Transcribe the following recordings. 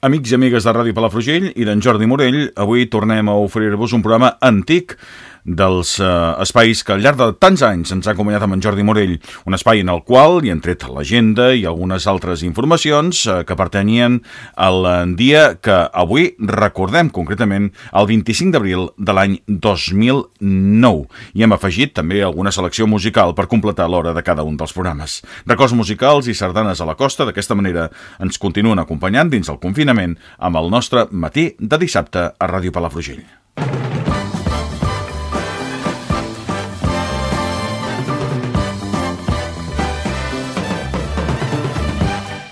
Amics i amigues de Ràdio Palafrugell i d'en Jordi Morell, avui tornem a oferir-vos un programa antic dels eh, espais que al llarg de tants anys ens ha acompanyat amb en Jordi Morell, un espai en el qual hi han tret l'agenda i algunes altres informacions eh, que pertanyien al dia que avui recordem concretament el 25 d'abril de l'any 2009 i hem afegit també alguna selecció musical per completar l'hora de cada un dels programes. Records musicals i sardanes a la costa d'aquesta manera ens continuen acompanyant dins el confinament amb el nostre matí de dissabte a Ràdio Palafrugell.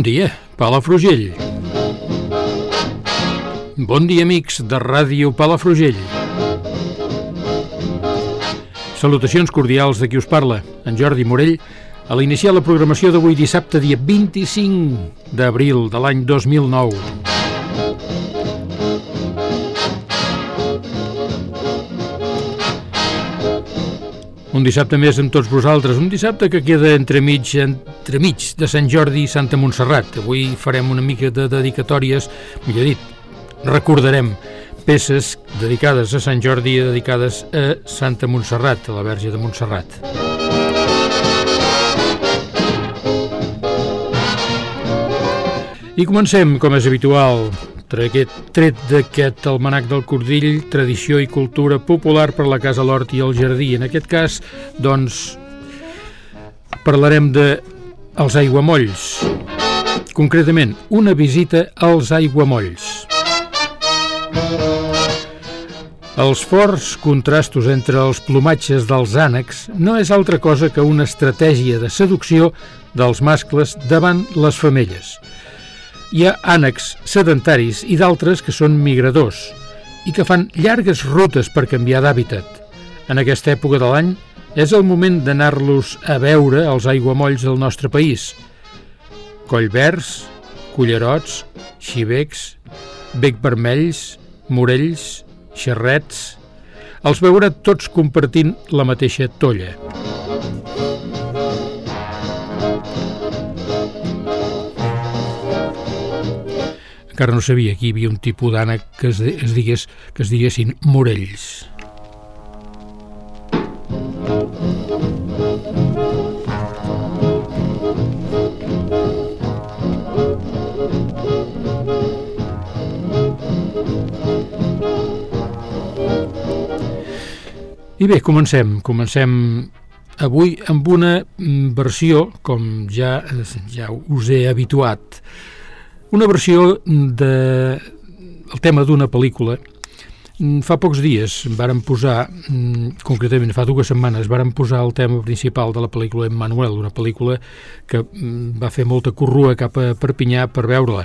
Bon dia, Palafrugell. Bon dia, amics de Ràdio Palafrugell. Salutacions cordials de qui us parla, en Jordi Morell, a l'iniciar la programació d'avui dissabte, dia 25 d'abril de l'any 2009. Un dissabte més amb tots vosaltres, un dissabte que queda entremig, entremig de Sant Jordi i Santa Montserrat. Avui farem una mica de dedicatòries, millor dit, recordarem peces dedicades a Sant Jordi i dedicades a Santa Montserrat, a la Verge de Montserrat. I comencem, com és habitual, aquest tret d'aquest almanac del Cordill, tradició i cultura popular per la Casa l'Hort i el Jardí. En aquest cas, doncs, parlarem de els aiguamolls. Concretament, una visita als aiguamolls. Els forts contrastos entre els plomatges dels ànecs no és altra cosa que una estratègia de seducció dels mascles davant les femelles – hi ha ànecs sedentaris i d'altres que són migradors i que fan llargues rutes per canviar d'hàbitat. En aquesta època de l'any és el moment d'anar-los a veure als aiguamolls del nostre país. Collverds, cullerots, xivecs, bec vermells, morells, xerrets... Els veurà tots compartint la mateixa tolla. Encara no sabia que hi havia un tipus d'ànec que es, es, digués, que es diguessin morells. I bé, comencem. Comencem avui amb una versió, com ja, ja us he habituat, una versió de el tema d'una pel·lícula. Fa pocs dies varen posar, concretament fa dues setmanes, varen posar el tema principal de la pel·lícula Emmanuel, una pel·lícula que va fer molta corrua cap a Perpinyà per veure-la,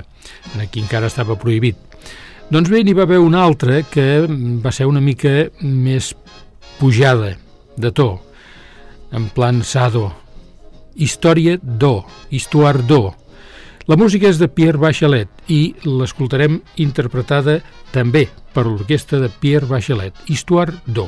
aquí encara estava prohibit. Doncs bé, n'hi va haver una altra que va ser una mica més pujada de to, en plan sado, història do, histuar do, la música és de Pierre Bachelet i l'escoltarem interpretada també per l'orquestra de Pierre Bachelet, Histoire d'O.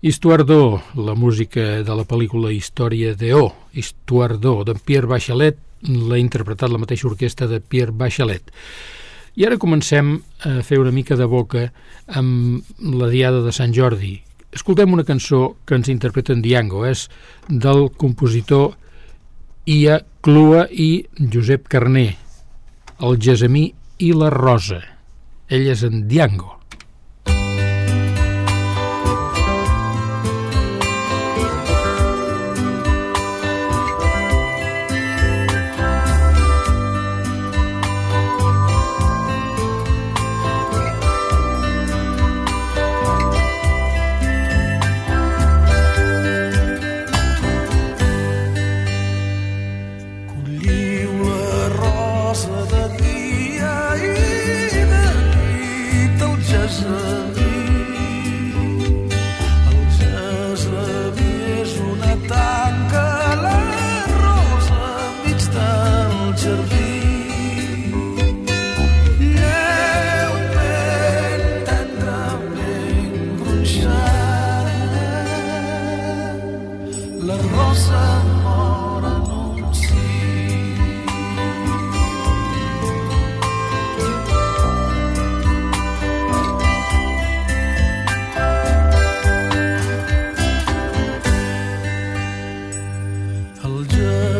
Histuardó, la música de la pel·lícula Història d'O, Histuardó, de Pierre Bachelet, l'ha interpretat la mateixa orquestra de Pierre Bachelet. I ara comencem a fer una mica de boca amb la Diada de Sant Jordi. Escoltem una cançó que ens interpreta en Diango, és del compositor Ia Clua i Josep Carné, el Gesamí i la Rosa. Ell és en Diango.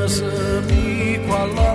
Eren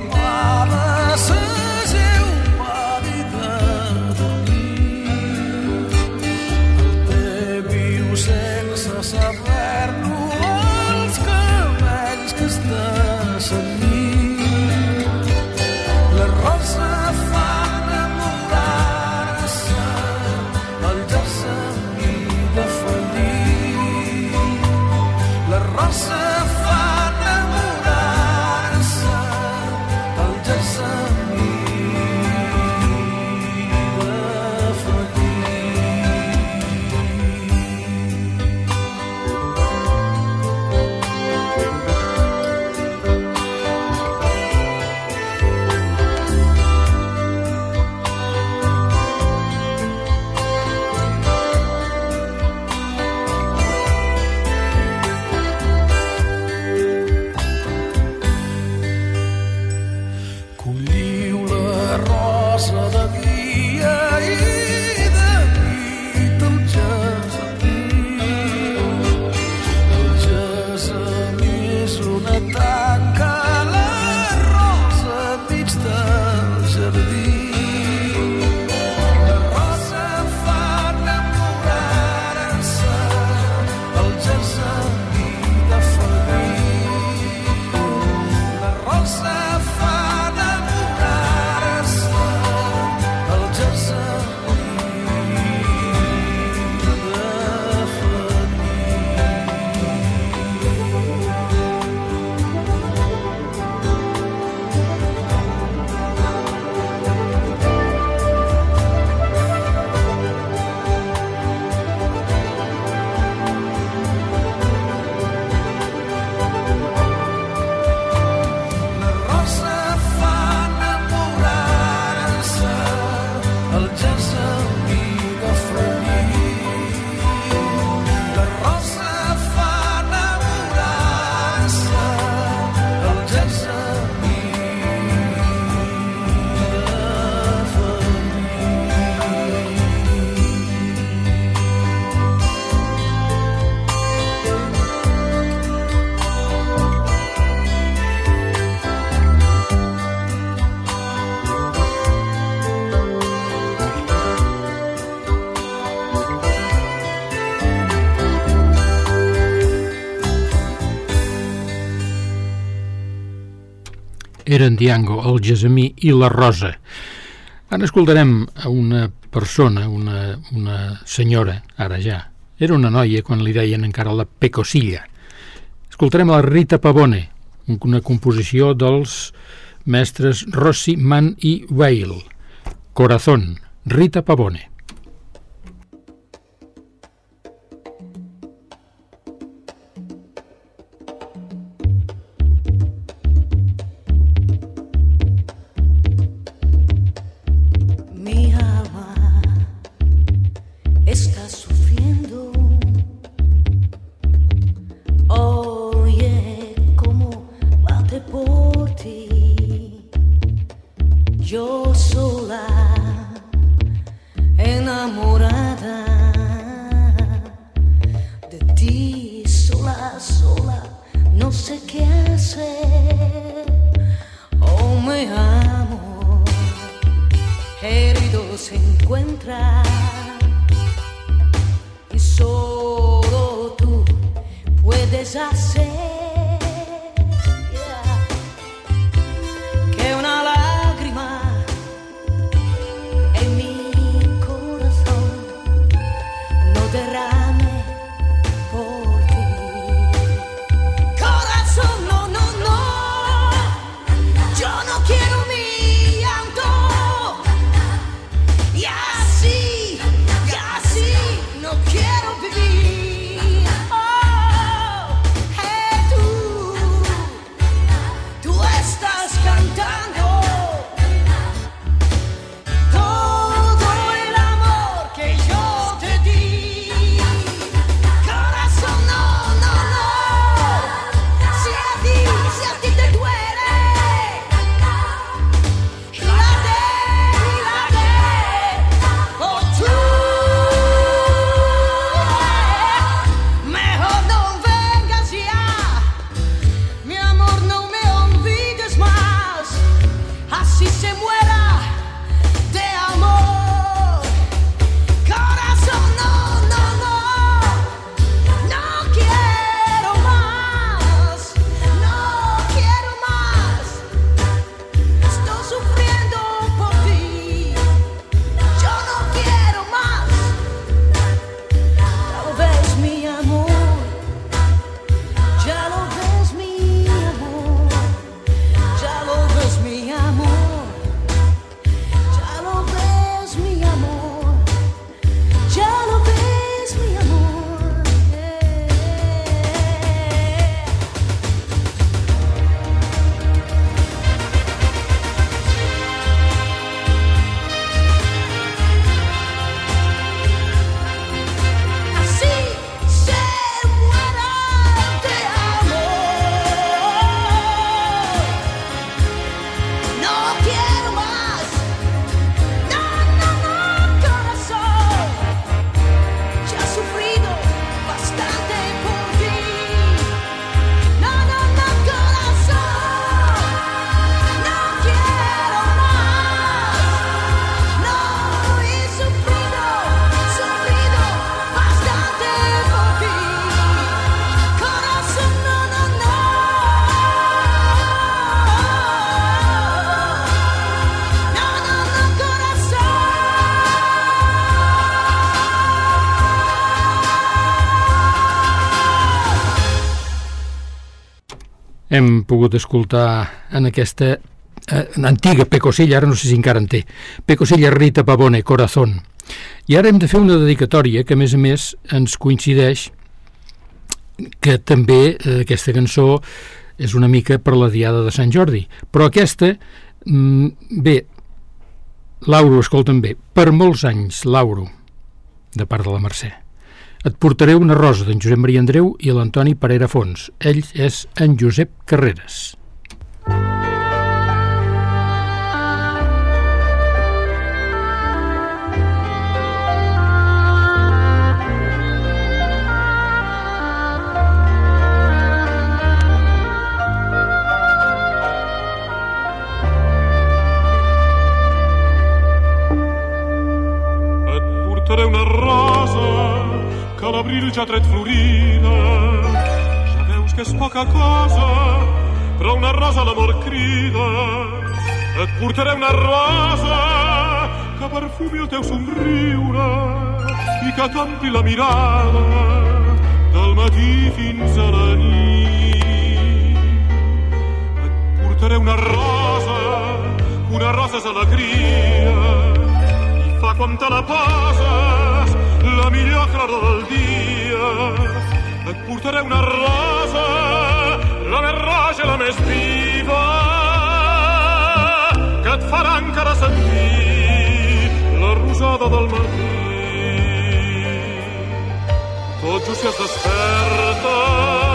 Diango, el Gesamí i la Rosa. Ara escoltarem a una persona, una, una senyora, ara ja. Era una noia quan li deien encara la Pecosilla. Escoltarem la Rita Pavone, una composició dels mestres Rossi, Mann i Weil. Corazón, Rita Pavone. Qué hacer. Oh, mi amor, herido se encuentra y solo tú puedes hacer. Hem pogut escoltar en aquesta eh, antiga Pecosella, ara no sé si encara en té, Pecosella Rita Pavone, Corazón. I ara hem de fer una dedicatòria que, a més a més, ens coincideix que també eh, aquesta cançó és una mica per la Diada de Sant Jordi. Però aquesta, mm, bé, Lauro, escolta'm bé, per molts anys, Lauro, de part de la Mercè. Et portaré una rosa d'en Josep Maria Andreu i l'Antoni Parera Fons. Ell és en Josep Carreres. L'abril ja tret florida. Ja veus que és poca cosa, però una rosa l'amor crida. Et portaré una rosa que perfumi el teu somriure i que t'ompli la mirada del matí fins a la nit. Et portaré una rosa, una rosa és alegria i fa quan te la poses la millor claror del dia. Et portaré una rosa, la més roja, la més viva, que et farà encara sentir la rosada del matí. Tot just si es desperta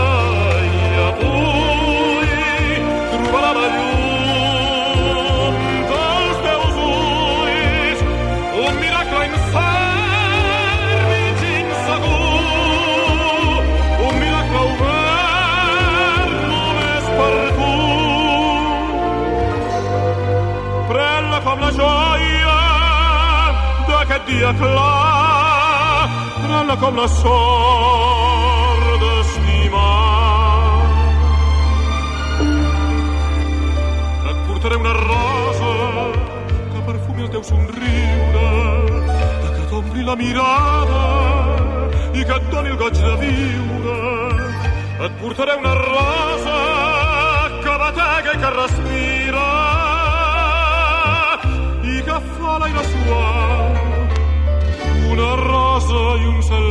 dia clar, pren-la com la sort d'estimar. Et portaré una rosa que perfumi el teu somriure, que t'ompli la mirada i que et doni el goig de viure. Et portaré una rosa que batega i que respira i que fa l'aire suau una rosa i un cel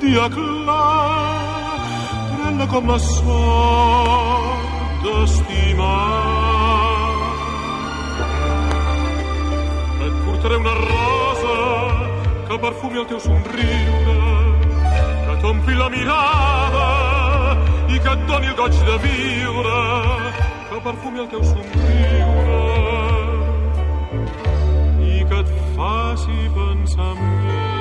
dia clar pren-la com la sort d'estimar. Et portaré una rosa que perfumi el teu somriure, que t'ompli la mirada i que et doni el goig de viure, que perfumi el teu somriure i que et faci pensar en mi.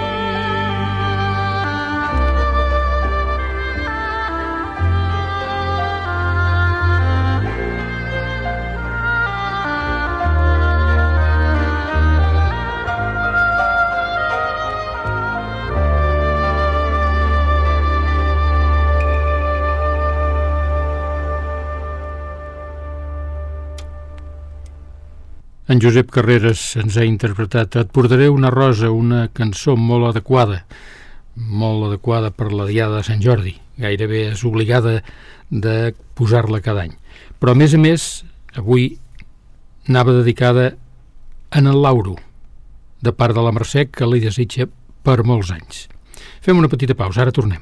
En Josep Carreras ens ha interpretat Et portaré una rosa, una cançó molt adequada, molt adequada per la Diada de Sant Jordi. Gairebé és obligada de posar-la cada any. Però, a més a més, avui anava dedicada en el Lauro, de part de la Mercè, que li desitja per molts anys. Fem una petita pausa, ara tornem.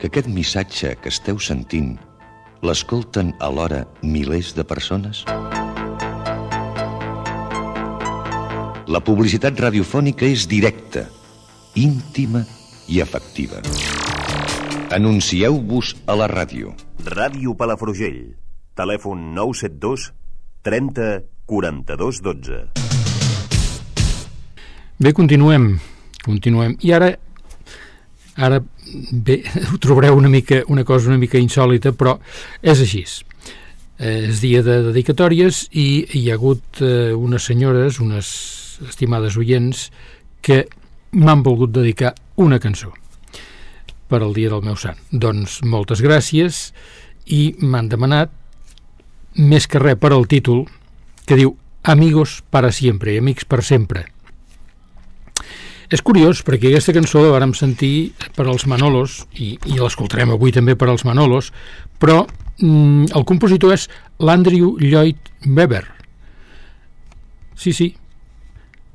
que aquest missatge que esteu sentint l'escolten alhora milers de persones? La publicitat radiofònica és directa, íntima i efectiva. Anuncieu-vos a la ràdio. Ràdio Palafrugell. Telèfon 972 30 42 12. Bé, continuem. Continuem. I ara ara bé, ho trobareu una mica una cosa una mica insòlita, però és així. Eh, És dia de dedicatòries i hi ha hagut eh, unes senyores, unes estimades oients, que m'han volgut dedicar una cançó per al dia del meu sant. Doncs moltes gràcies i m'han demanat més que res per al títol que diu Amigos para siempre, amics per sempre. És curiós perquè aquesta cançó la vàrem sentir per als Manolos i, i l'escoltarem avui també per als Manolos, però mm, el compositor és l'Andrew Lloyd Webber. Sí, sí.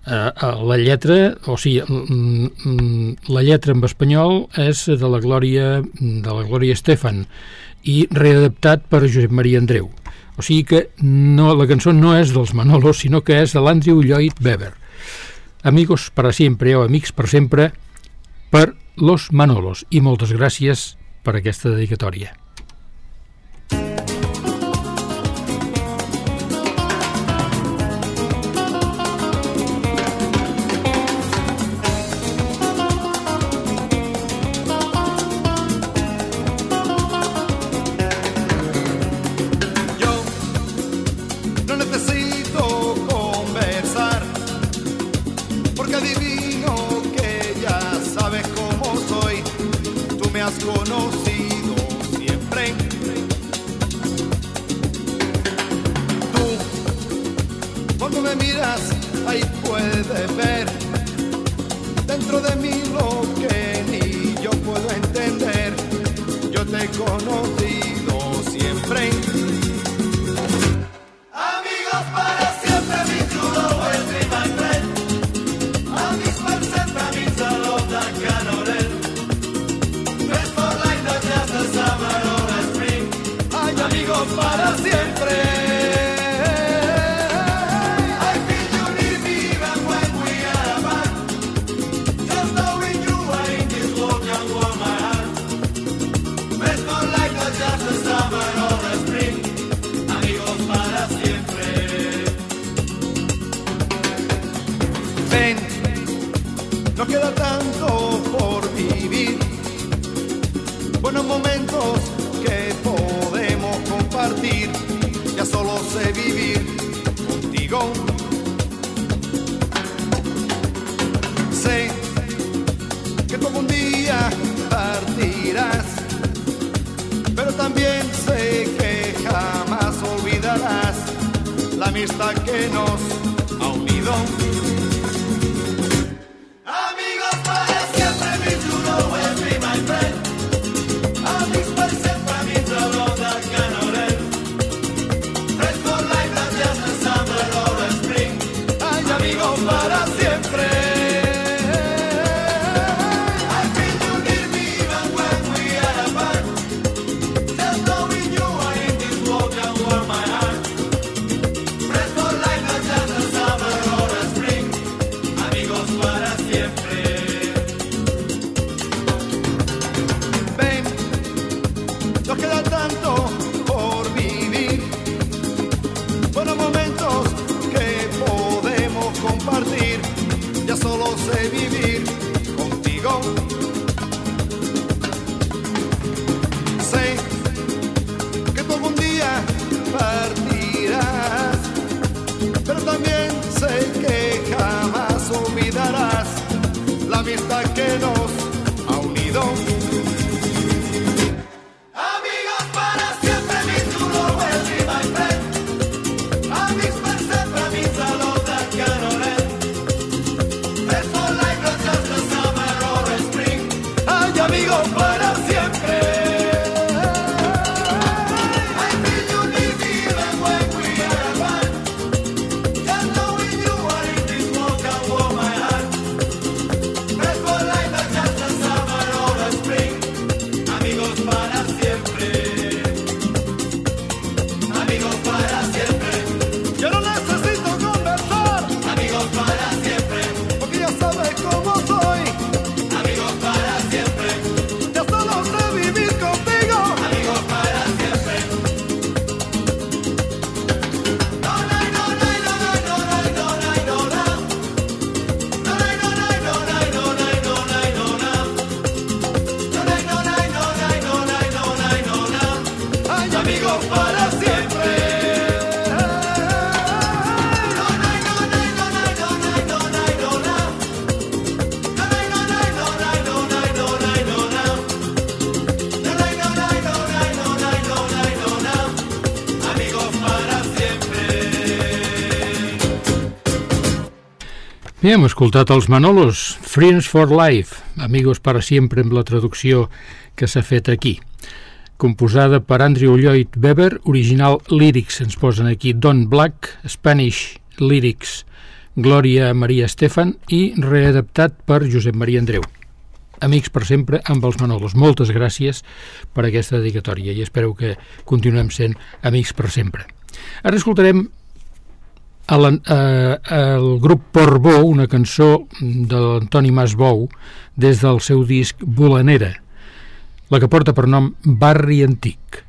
Uh, uh, la lletra, o sigui, mm, mm, la lletra en espanyol és de la Glòria de la Glòria Estefan i readaptat per Josep Maria Andreu. O sigui que no, la cançó no és dels Manolos, sinó que és de l'Andrew Lloyd Webber. Amigos para siempre o amics per sempre per Los Manolos i moltes gràcies per aquesta dedicatòria. también sé que jamás olvidarás la amistad que nos ha unido. Baby. Bé, hem escoltat els Manolos, Friends for Life, Amigos para Siempre, amb la traducció que s'ha fet aquí. Composada per Andrew Lloyd Weber, original Lyrics, ens posen aquí Don Black, Spanish Lyrics, Gloria Maria Estefan i readaptat per Josep Maria Andreu. Amics per sempre amb els Manolos. Moltes gràcies per aquesta dedicatòria i espero que continuem sent amics per sempre. Ara escoltarem el, eh, el grup Portbou, una cançó de l'Antoni Masbou, des del seu disc Bolanera, la que porta per nom Barri Antic.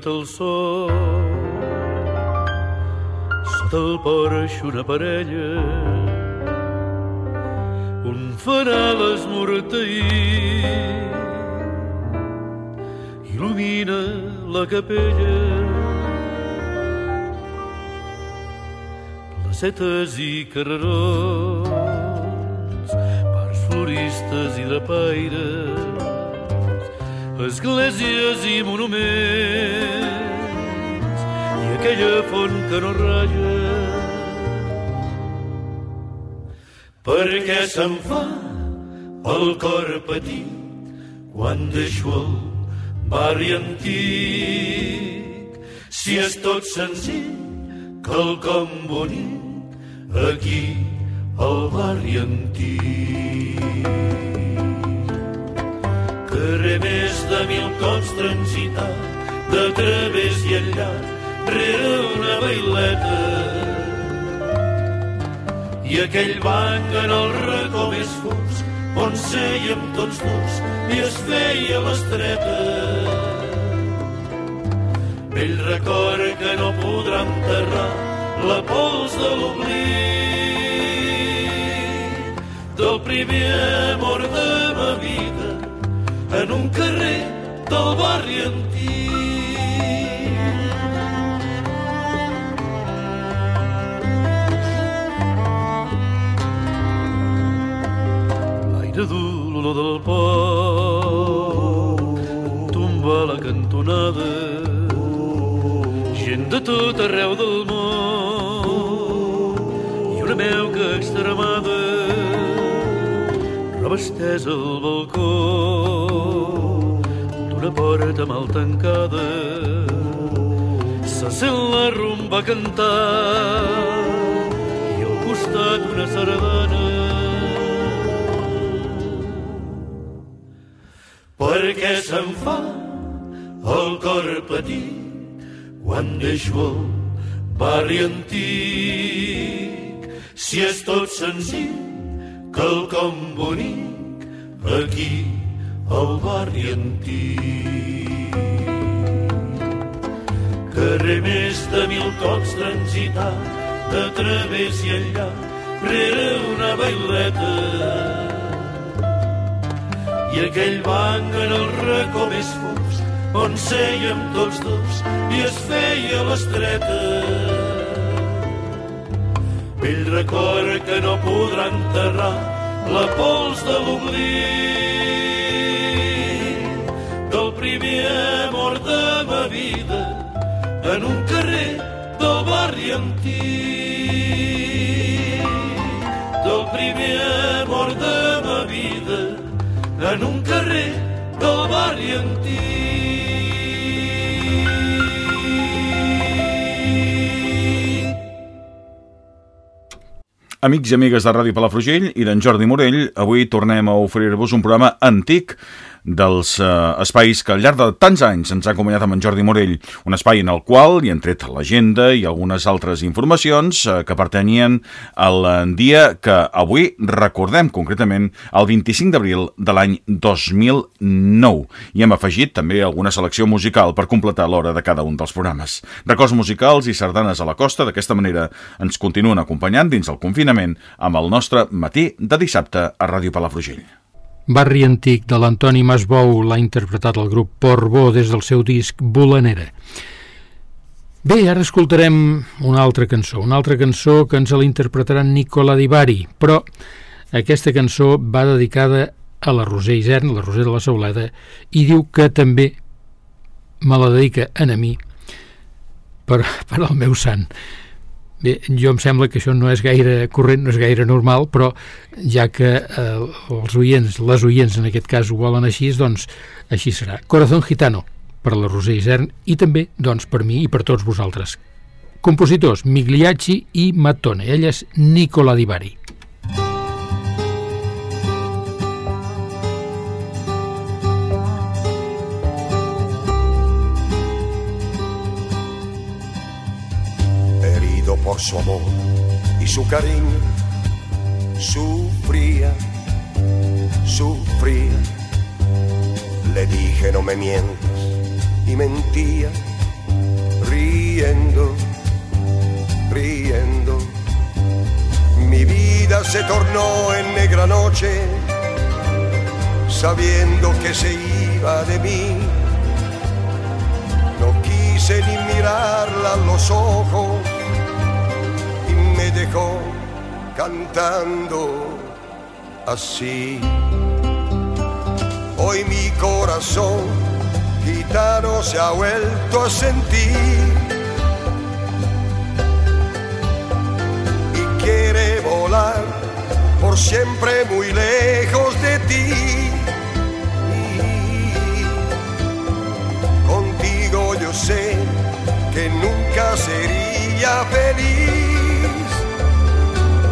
Adormit al sol. Sota el porx una parella, un fanal esmorteït, il·lumina la capella. Placetes i carrerons, parcs floristes i drapaires, esglésies i monuments aquella font que no raja. Perquè se'm fa el cor petit quan deixo el barri antic. Si és tot senzill, quelcom bonic, aquí al barri antic carrer més de mil cops transitat, de través i enllà, rere una baileta. I aquell banc en el racó més fosc, on sèiem tots dos i es feia l'estreta. Vell record que no podrà enterrar la pols de l'oblit del primer amor de ma vida en un carrer del barri antic. L'olor del poc, tomba la cantonada, gent de tot arreu del món. I una meuca extremada. Roba estesa al balcó. D'una porta mal tancada. Se sent la rumba cantar. I al costat una sardana perquè se'm fa el cor petit quan deixo el barri antic si és tot senzill quelcom bonic aquí al barri antic. Carrer més de mil cops transitat, de través i enllà, rere una baileta. I aquell banc en el racó més fosc, on sèiem tots dos i es feia l'estreta. Vell record que no podrà enterrar la pols de l'oblit del primer amor de ma vida en un carrer del barri antic en un carrer del barri antic Amics i amigues de Ràdio Palafrugell i d'en Jordi Morell, avui tornem a oferir-vos un programa antic dels eh, espais que al llarg de tants anys ens ha acompanyat amb en Jordi Morell, un espai en el qual hi han tret l'agenda i algunes altres informacions eh, que pertanyien al eh, dia que avui recordem concretament el 25 d'abril de l'any 2009 i hem afegit també alguna selecció musical per completar l'hora de cada un dels programes. Records musicals i sardanes a la costa d'aquesta manera ens continuen acompanyant dins el confinament amb el nostre matí de dissabte a Ràdio Palafrugell. Barri antic de l'Antoni Masbou l'ha interpretat el grup Portbó des del seu disc Volanera. Bé, ara escoltarem una altra cançó, una altra cançó que ens l'interpretarà Nicola Di Bari, però aquesta cançó va dedicada a la Roser Isern, la Roser de la Sauleda, i diu que també me la dedica a mi per, per al meu sant. Bé, jo em sembla que això no és gaire corrent, no és gaire normal, però ja que eh, els oients, les oients en aquest cas ho volen així, doncs així serà. Corazón Gitano, per la Roser Isern, i també, doncs, per mi i per tots vosaltres. Compositors, Migliacci i Mattone. Ell és Nicola Di Bari. Por su amor y su cariño, sufría, sufría. Le dije no me mientas y mentía, riendo, riendo. Mi vida se tornó en negra noche, sabiendo que se iba de mí. No quise ni mirarla a los ojos dejó cantando así. Hoy mi corazón gitano se ha vuelto a sentir y quiere volar por siempre muy lejos de ti. Contigo yo sé que nunca sería feliz,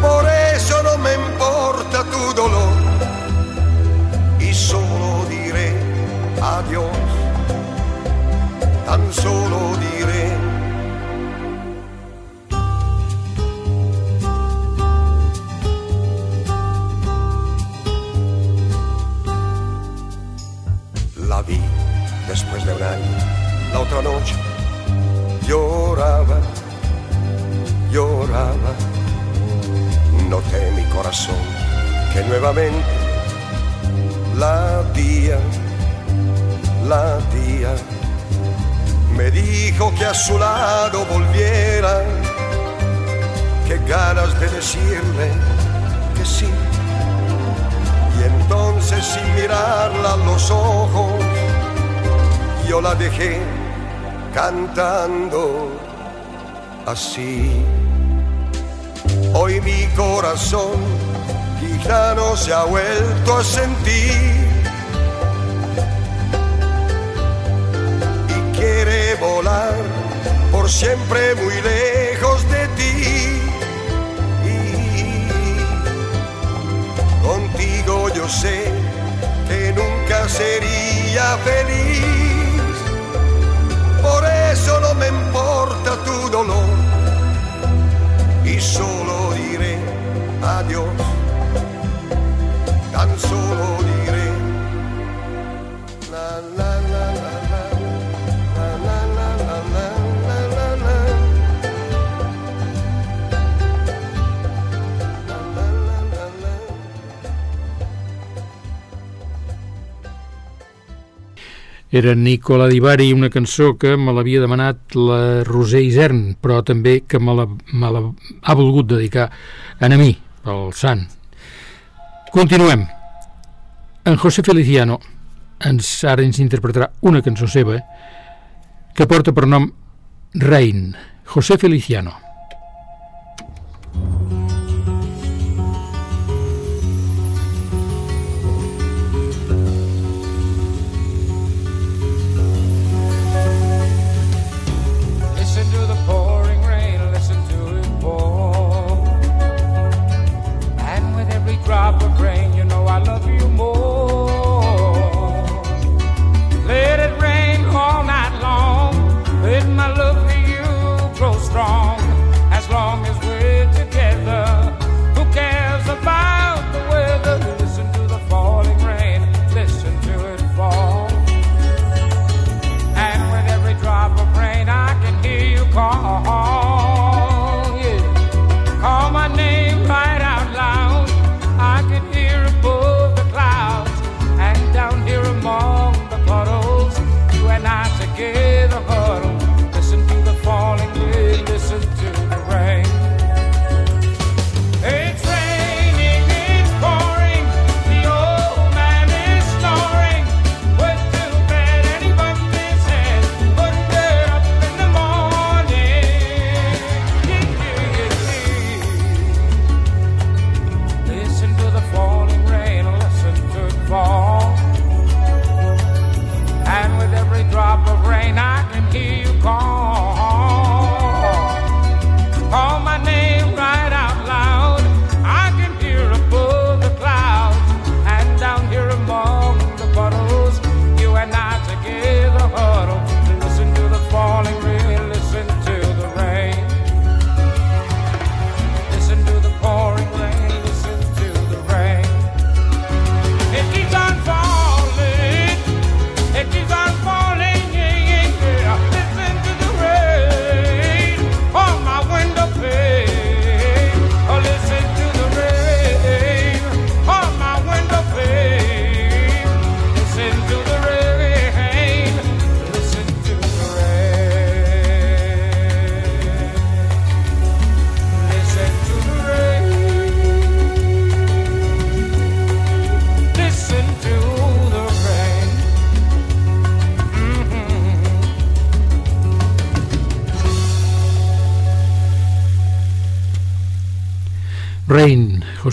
por eso no me importa tu dolor. Y solo diré adiós, tan solo diré. La vi después de un año, la otra noche, lloraba, lloraba, noté mi corazón que nuevamente latía, latía. Me dijo que a su lado volviera, que ganas de decirle que sí. Y entonces sin mirarla a los ojos, yo la dejé cantando así. Hoy mi corazón gitano se ha vuelto a sentir. Y quiere volar por siempre muy lejos de ti. Y contigo yo sé que nunca sería feliz, por eso no me importa tu dolor. Y diré adiós, tan solo diré la la la la la. Era Nicola Di Bari, una cançó que me l'havia demanat la Roser Isern, però també que me la, me la ha volgut dedicar a mi, el sant. Continuem. En José Feliciano ens, ara ens interpretarà una cançó seva que porta per nom Rein, José Feliciano.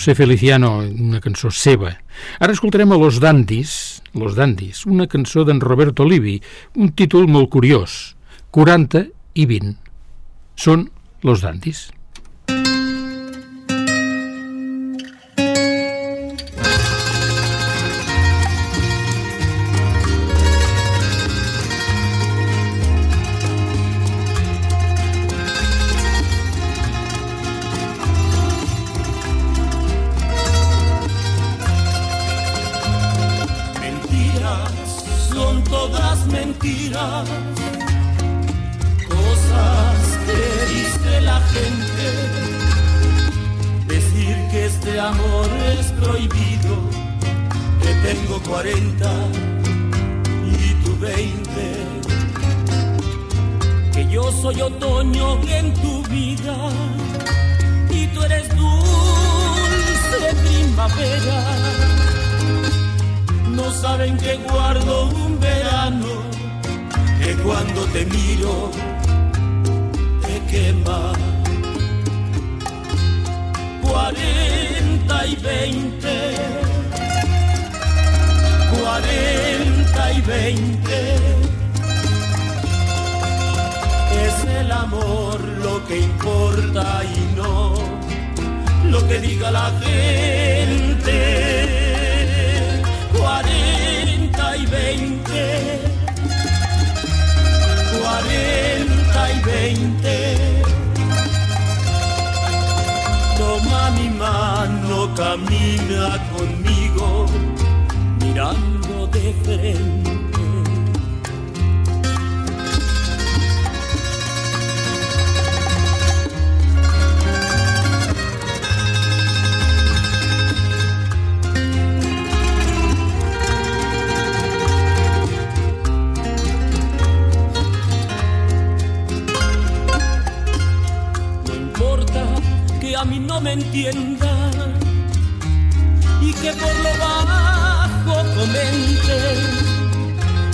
José Feliciano, una cançó seva. Ara escoltarem a Los Dandis, Los Dandis, una cançó d'en Roberto Livi, un títol molt curiós, 40 i 20. Són Los Dandis. Tengo 40 y tú 20. Que yo soy otoño en tu vida. Y tú eres dulce primavera no saben que guardo un verano que cuando te miro te quema. Cuarenta y veinte, cuarenta y veinte. Es el amor lo que importa y no lo que diga la gente. 40 y 20, 40 y 20. Toma mi mano, camina conmigo, mirando de frente. No importa que a mí no me entiendan y que por lo comente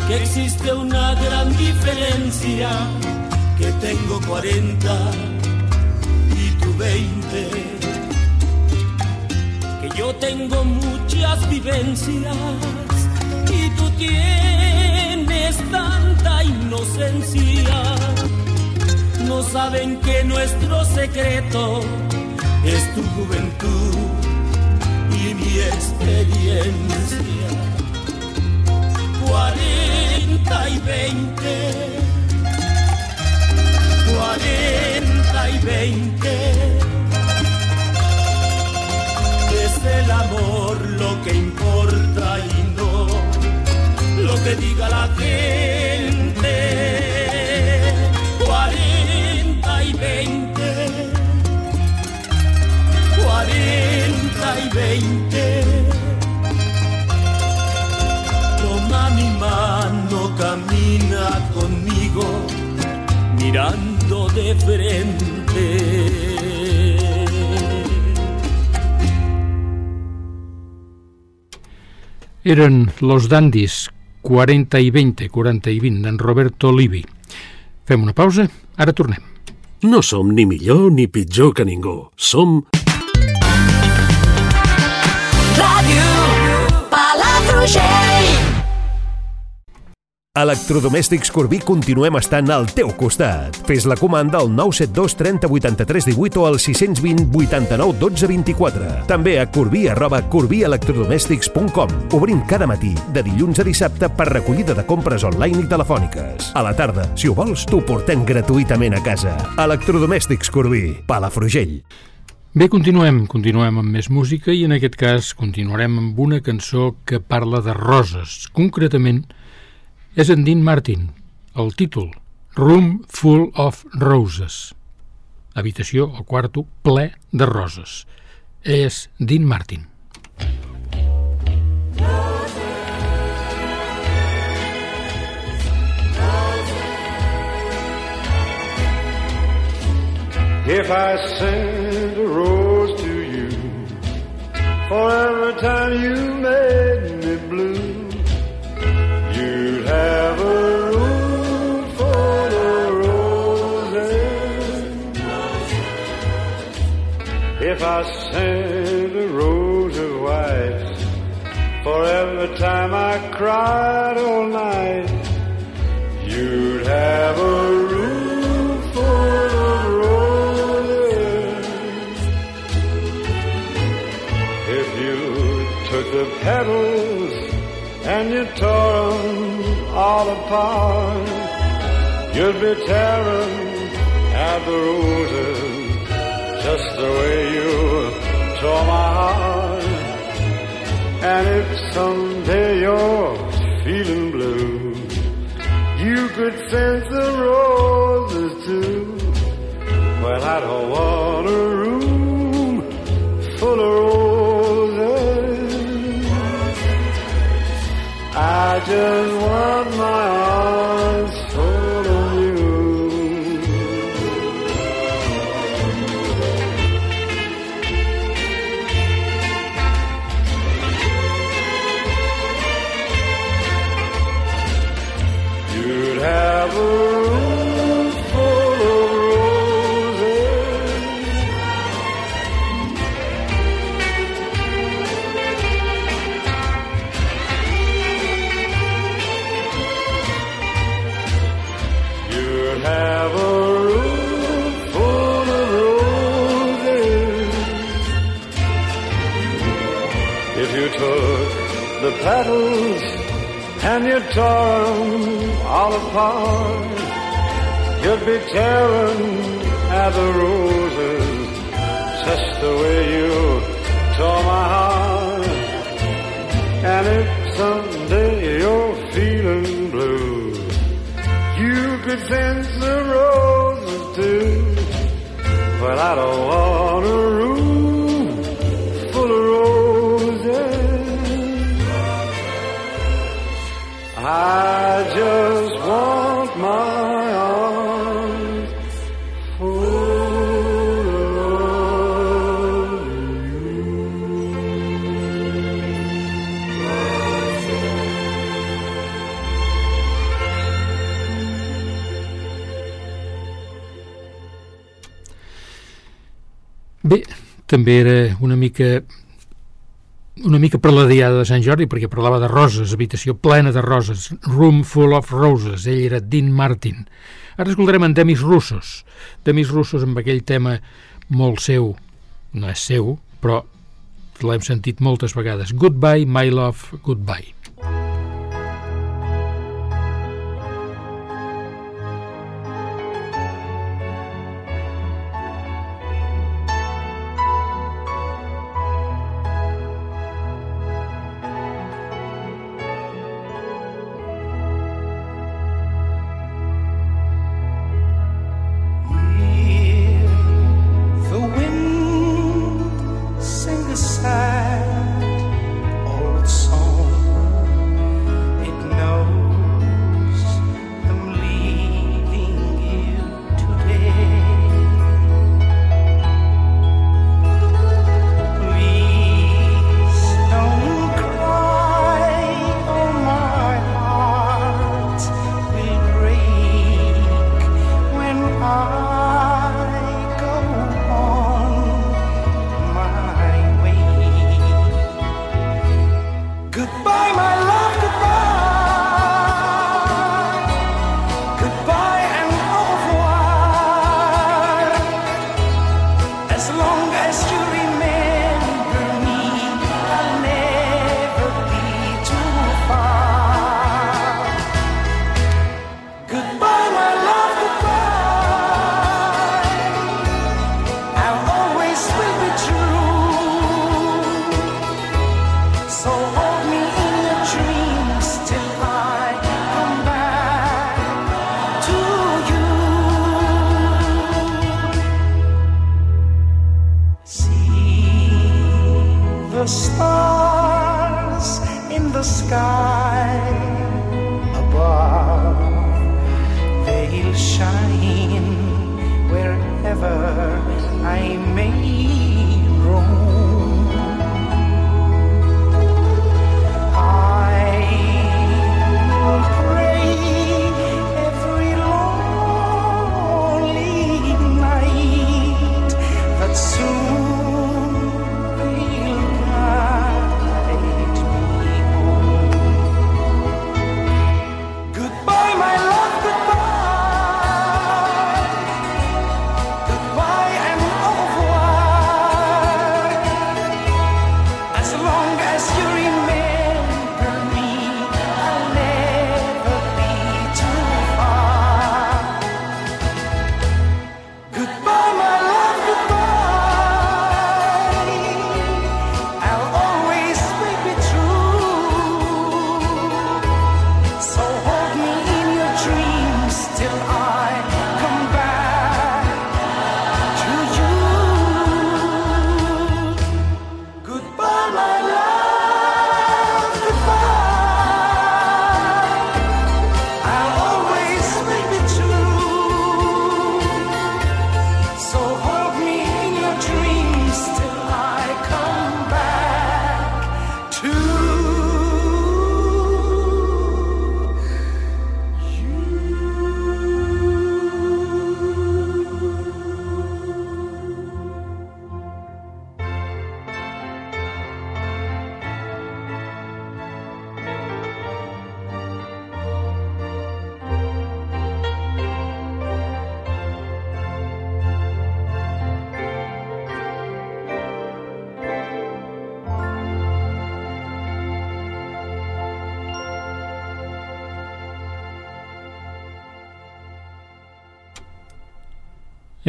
que existe una gran diferencia, que tengo 40 y tú 20, que yo tengo muchas vivencias y tú tienes tanta inocencia no saben que nuestro secreto es tu juventud y mi experiencia. 40 y 20, 40 y 20. Es el amor lo que importa y no lo que diga la gente. 40 y 20, 40 y 20. Camina conmigo, mirando de frente. Eren Los Dandis, 40 i 20, 40 i 20, d'en Roberto Livi. Fem una pausa, ara tornem. No som ni millor ni pitjor que ningú. Som Electrodomèstics Corbí continuem estant al teu costat. Fes la comanda al 972 30 83 18 o al 620 89 12 24. També a corbí arroba corbielectrodomèstics.com. Obrim cada matí, de dilluns a dissabte, per recollida de compres online i telefòniques. A la tarda, si ho vols, t'ho portem gratuïtament a casa. Electrodomèstics Corbí, Palafrugell. Bé, continuem, continuem amb més música i en aquest cas continuarem amb una cançó que parla de roses. Concretament, és en Dean Martin. El títol, Room Full of Roses. Habitació o quarto ple de roses. És Dean Martin. If I sent a rose to you for every time you made me blue, If I sent a For every time I cried all night, you'd have a room full of roses. If you took the petals and you tore them all apart, you'd be tearing at the roses just the way you tore my heart. And if someday you're feeling blue, you could sense the roses too. Well, I don't want a room full of roses. I just want the petals and you tore them all apart, you'd be tearing at the roses just the way you tore my heart. And if someday you're feeling blue, you could send the roses too. But I don't want I just want my arms full of Bé, també era una mica una mica per la diada de Sant Jordi, perquè parlava de roses, habitació plena de roses, room full of roses, ell era Dean Martin. Ara escoltarem en Demis Russos, Demis Russos amb aquell tema molt seu, no és seu, però l'hem sentit moltes vegades, Goodbye, my love, goodbye.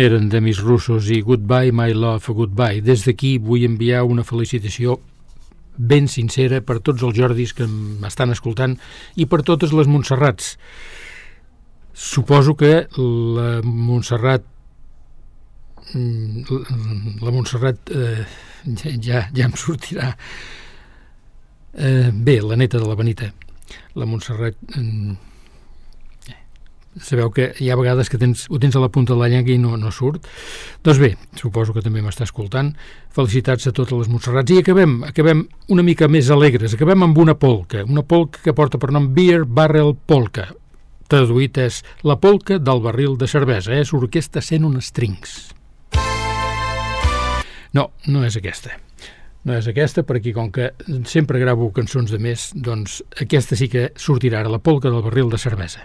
Eren de Mis Russos i Goodbye, My Love, Goodbye. Des d'aquí vull enviar una felicitació ben sincera per tots els Jordis que m'estan escoltant i per totes les Montserrats. Suposo que la Montserrat mm, la Montserrat eh, ja, ja em sortirà eh, bé, la neta de la Benita la Montserrat eh, sabeu que hi ha vegades que tens, ho tens a la punta de la llengua i no, no surt. Doncs bé, suposo que també m'està escoltant. Felicitats a totes les Montserrats. I acabem, acabem una mica més alegres. Acabem amb una polca, una polca que porta per nom Beer Barrel Polka. Traduït és la polca del barril de cervesa. És orquestra sent un strings. No, no és aquesta. No és aquesta, perquè com que sempre gravo cançons de més, doncs aquesta sí que sortirà ara, la polca del barril de cervesa.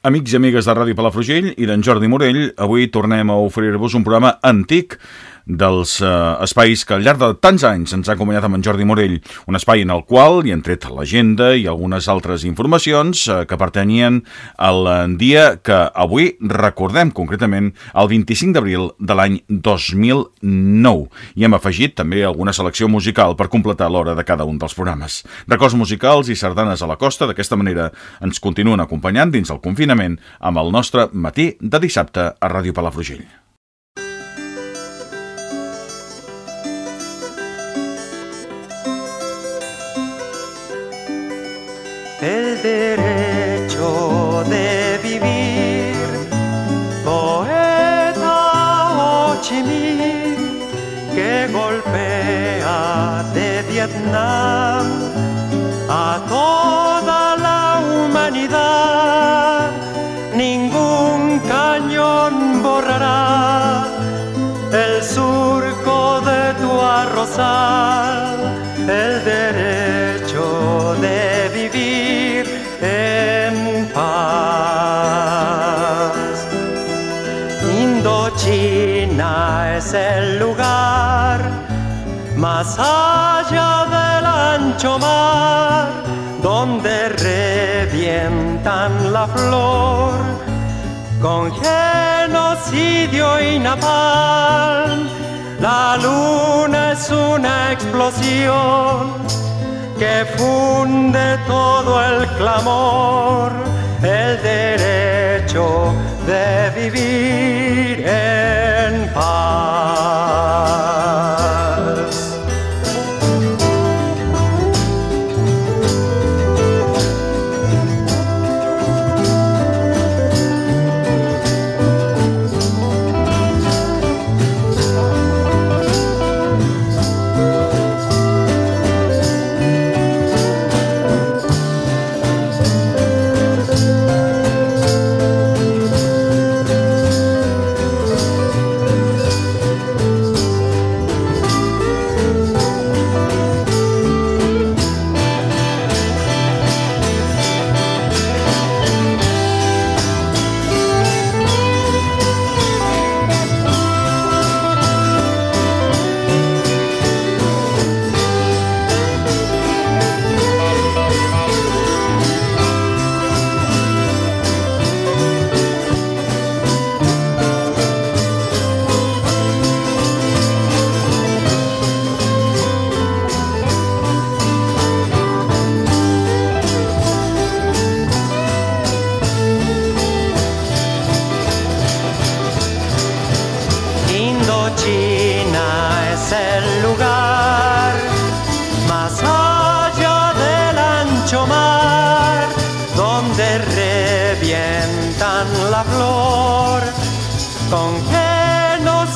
Amics i amigues de Ràdio Palafrugell i d'en Jordi Morell, avui tornem a oferir-vos un programa antic dels eh, espais que al llarg de tants anys ens ha acompanyat amb en Jordi Morell, un espai en el qual hi han tret l'agenda i algunes altres informacions eh, que pertanyien al dia que avui recordem concretament el 25 d'abril de l'any 2009 i hem afegit també alguna selecció musical per completar l'hora de cada un dels programes. Records musicals i sardanes a la costa d'aquesta manera ens continuen acompanyant dins el confinament amb el nostre matí de dissabte a Ràdio Palafrugell. El derecho de vivir. Poeta Ho Chi Minh que golpea de Vietnam a toda la humanidad. Ningún cañón borrará el surco de tu arrozal, es el lugar más allá del ancho mar donde revientan la flor con genocidio y napalm. La luna es una explosión que funde todo el clamor, el derecho de vivir en paz.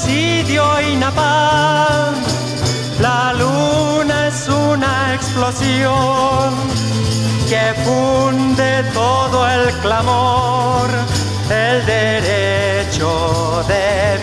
Genocidio y. La luna es una explosión que funde todo el clamor, el derecho de